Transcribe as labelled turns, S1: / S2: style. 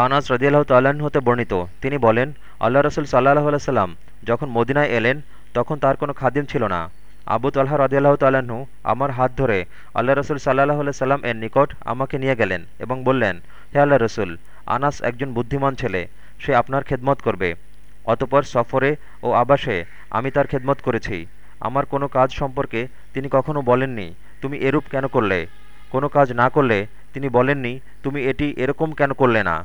S1: আনাস রদিয়াল্লাহ তাল্লাহ্ন হতে বর্ণিত। তিনি বলেন, আল্লাহ রসুল সাল্লাহ আলাইসাল্লাম যখন মদিনায় এলেন, তখন তার কোনো খাদিম ছিল না। আবু তাল্লাহ রদিয়াল্লাহ তাল্লাহ্ন আমার হাত ধরে আল্লাহ রসুল সাল্লাহ সাল্লাম এর নিকট আমাকে নিয়ে গেলেন এবং বললেন, হে আল্লাহ রসুল, আনাস একজন বুদ্ধিমান ছেলে, সে আপনার খেদমত করবে। অতপর সফরে ও আবাসে আমি তার খেদমত করেছি। আমার কোনো কাজ সম্পর্কে তিনি কখনো বলেননি, তুমি এরূপ কেন করলে? কোনো কাজ না করলে তিনি বলেননি, তুমি এটি এরকম কেন করলে না?